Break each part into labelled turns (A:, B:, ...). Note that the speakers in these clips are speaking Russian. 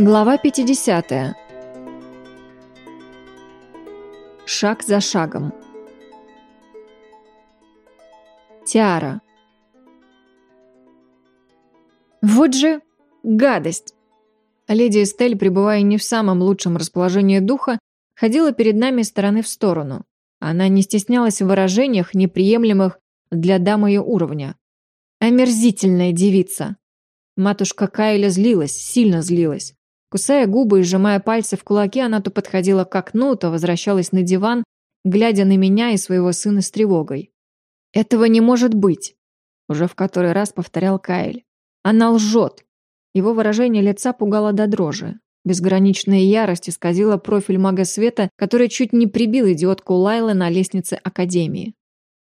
A: Глава 50. Шаг за шагом. Тиара. Вот же гадость! Леди Эстель, пребывая не в самом лучшем расположении духа, ходила перед нами из стороны в сторону. Она не стеснялась в выражениях, неприемлемых для дамы ее уровня. Омерзительная девица. Матушка Кайля злилась, сильно злилась. Кусая губы и сжимая пальцы в кулаки, она то подходила к окну, то возвращалась на диван, глядя на меня и своего сына с тревогой. «Этого не может быть!» Уже в который раз повторял Кайль. «Она лжет!» Его выражение лица пугало до дрожи. Безграничная ярость исказила профиль мага света, который чуть не прибил идиотку Лайлы на лестнице Академии.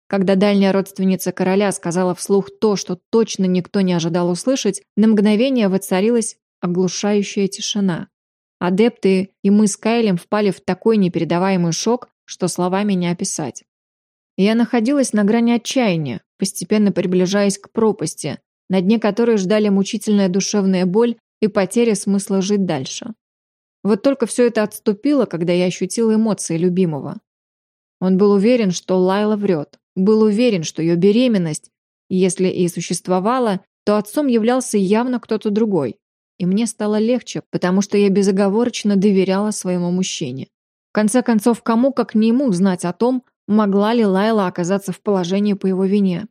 A: Когда дальняя родственница короля сказала вслух то, что точно никто не ожидал услышать, на мгновение воцарилась оглушающая тишина. Адепты и мы с Кайлем впали в такой непередаваемый шок, что словами не описать. Я находилась на грани отчаяния, постепенно приближаясь к пропасти, на дне которой ждали мучительная душевная боль и потеря смысла жить дальше. Вот только все это отступило, когда я ощутила эмоции любимого. Он был уверен, что Лайла врет, был уверен, что ее беременность, если и существовала, то отцом являлся явно кто-то другой. И мне стало легче, потому что я безоговорочно доверяла своему мужчине. В конце концов, кому как не ему знать о том, могла ли Лайла оказаться в положении по его вине.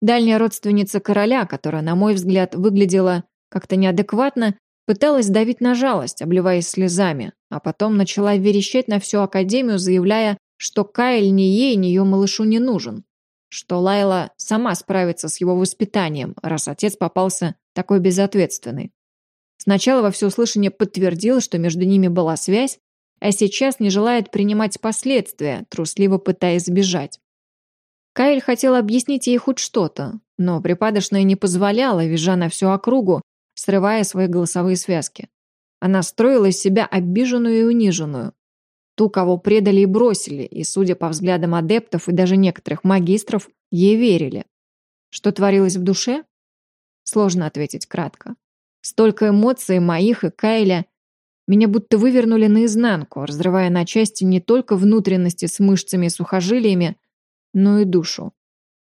A: Дальняя родственница короля, которая, на мой взгляд, выглядела как-то неадекватно, пыталась давить на жалость, обливаясь слезами, а потом начала верещать на всю Академию, заявляя, что Кайл ни ей, ни ее малышу не нужен, что Лайла сама справится с его воспитанием, раз отец попался такой безответственный. Сначала во всеуслышание подтвердил, что между ними была связь, а сейчас не желает принимать последствия, трусливо пытаясь сбежать. Кайл хотел объяснить ей хоть что-то, но припадочная не позволяла, визжа на всю округу, срывая свои голосовые связки. Она строила из себя обиженную и униженную. Ту, кого предали и бросили, и, судя по взглядам адептов и даже некоторых магистров, ей верили. Что творилось в душе? Сложно ответить кратко. Столько эмоций моих и Кайля. Меня будто вывернули наизнанку, разрывая на части не только внутренности с мышцами и сухожилиями, но и душу.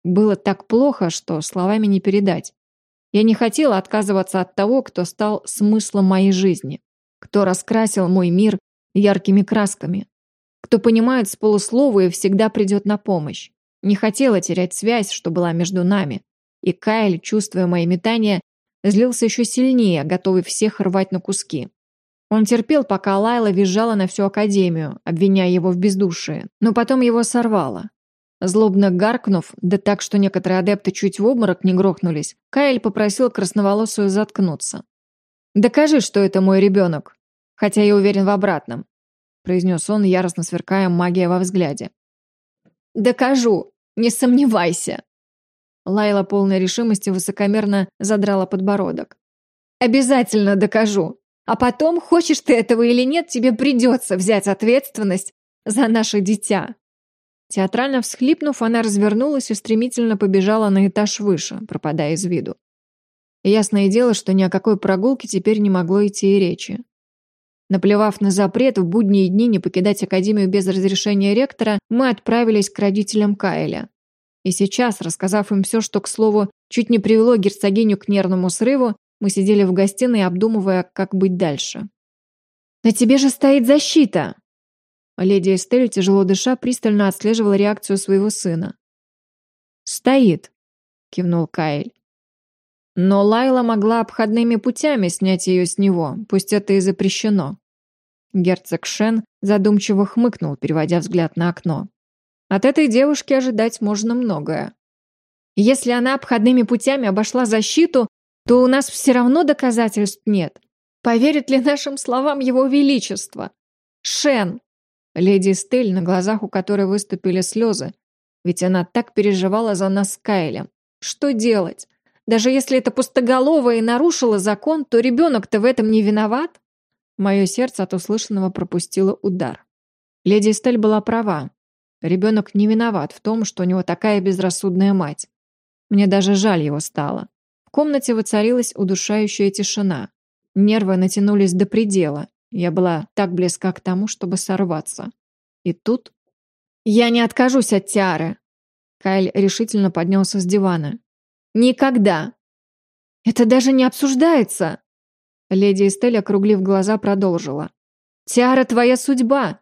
A: Было так плохо, что словами не передать. Я не хотела отказываться от того, кто стал смыслом моей жизни, кто раскрасил мой мир яркими красками, кто понимает с полуслова и всегда придет на помощь. Не хотела терять связь, что была между нами. И Кайл, чувствуя мои метания, Злился еще сильнее, готовый всех рвать на куски. Он терпел, пока Лайла визжала на всю Академию, обвиняя его в бездушии, но потом его сорвало. Злобно гаркнув, да так, что некоторые адепты чуть в обморок не грохнулись, Кайл попросил красноволосую заткнуться. «Докажи, что это мой ребенок, хотя я уверен в обратном», произнес он, яростно сверкая магия во взгляде. «Докажу, не сомневайся», Лайла полной решимости высокомерно задрала подбородок. «Обязательно докажу. А потом, хочешь ты этого или нет, тебе придется взять ответственность за наше дитя». Театрально всхлипнув, она развернулась и стремительно побежала на этаж выше, пропадая из виду. Ясное дело, что ни о какой прогулке теперь не могло идти и речи. Наплевав на запрет в будние дни не покидать Академию без разрешения ректора, мы отправились к родителям Кайля. И сейчас, рассказав им все, что, к слову, чуть не привело герцогиню к нервному срыву, мы сидели в гостиной, обдумывая, как быть дальше. «На тебе же стоит защита!» Леди Эстель, тяжело дыша, пристально отслеживала реакцию своего сына. «Стоит», — кивнул Каэль. «Но Лайла могла обходными путями снять ее с него, пусть это и запрещено». Герцог Шен задумчиво хмыкнул, переводя взгляд на окно. От этой девушки ожидать можно многое. Если она обходными путями обошла защиту, то у нас все равно доказательств нет. Поверит ли нашим словам его величество? Шен! Леди Стель, на глазах у которой выступили слезы. Ведь она так переживала за нас с Кайлем. Что делать? Даже если это пустоголовая и нарушила закон, то ребенок-то в этом не виноват? Мое сердце от услышанного пропустило удар. Леди Стель была права. Ребенок не виноват в том, что у него такая безрассудная мать. Мне даже жаль его стало. В комнате воцарилась удушающая тишина. Нервы натянулись до предела. Я была так близка к тому, чтобы сорваться. И тут... «Я не откажусь от Тиары!» Кайль решительно поднялся с дивана. «Никогда!» «Это даже не обсуждается!» Леди Эстель, округлив глаза, продолжила. «Тиара твоя судьба!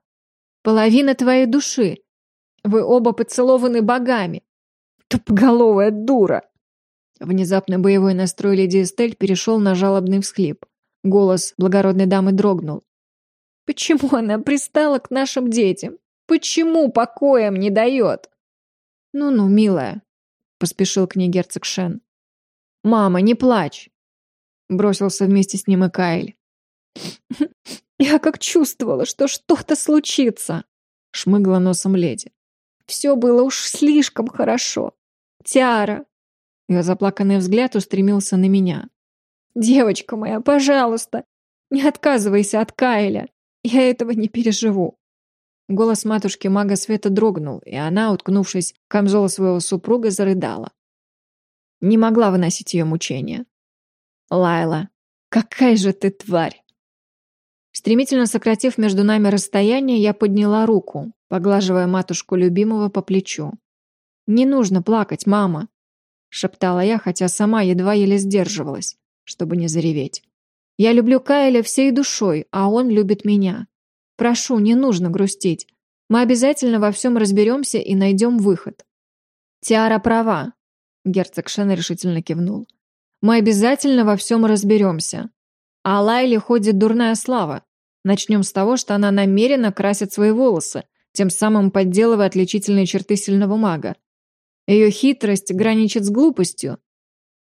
A: Половина твоей души! Вы оба поцелованы богами! Тупоголовая дура!» Внезапно боевой настрой леди Эстель перешел на жалобный всхлип. Голос благородной дамы дрогнул. «Почему она пристала к нашим детям? Почему покоем не дает?» «Ну-ну, милая», — поспешил к ней герцог Шен. «Мама, не плачь!» Бросился вместе с ним и Кайль. «Я как чувствовала, что что-то случится!» Шмыгла носом леди. «Все было уж слишком хорошо. Тиара!» Ее заплаканный взгляд устремился на меня. «Девочка моя, пожалуйста, не отказывайся от Кайля. Я этого не переживу». Голос матушки мага света дрогнул, и она, уткнувшись в камзол своего супруга, зарыдала. Не могла выносить ее мучения. «Лайла, какая же ты тварь!» Стремительно сократив между нами расстояние, я подняла руку, поглаживая матушку любимого по плечу. «Не нужно плакать, мама!» — шептала я, хотя сама едва еле сдерживалась, чтобы не зареветь. «Я люблю Кайля всей душой, а он любит меня. Прошу, не нужно грустить. Мы обязательно во всем разберемся и найдем выход. Тиара права. Герцог Шен решительно кивнул. Мы обязательно во всем разберемся. А Лайле ходит дурная слава. Начнем с того, что она намеренно красит свои волосы, тем самым подделывая отличительные черты сильного мага. Ее хитрость граничит с глупостью.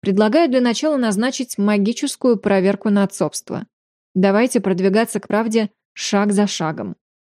A: Предлагаю для начала назначить магическую проверку на отцовство. Давайте продвигаться к правде шаг за шагом.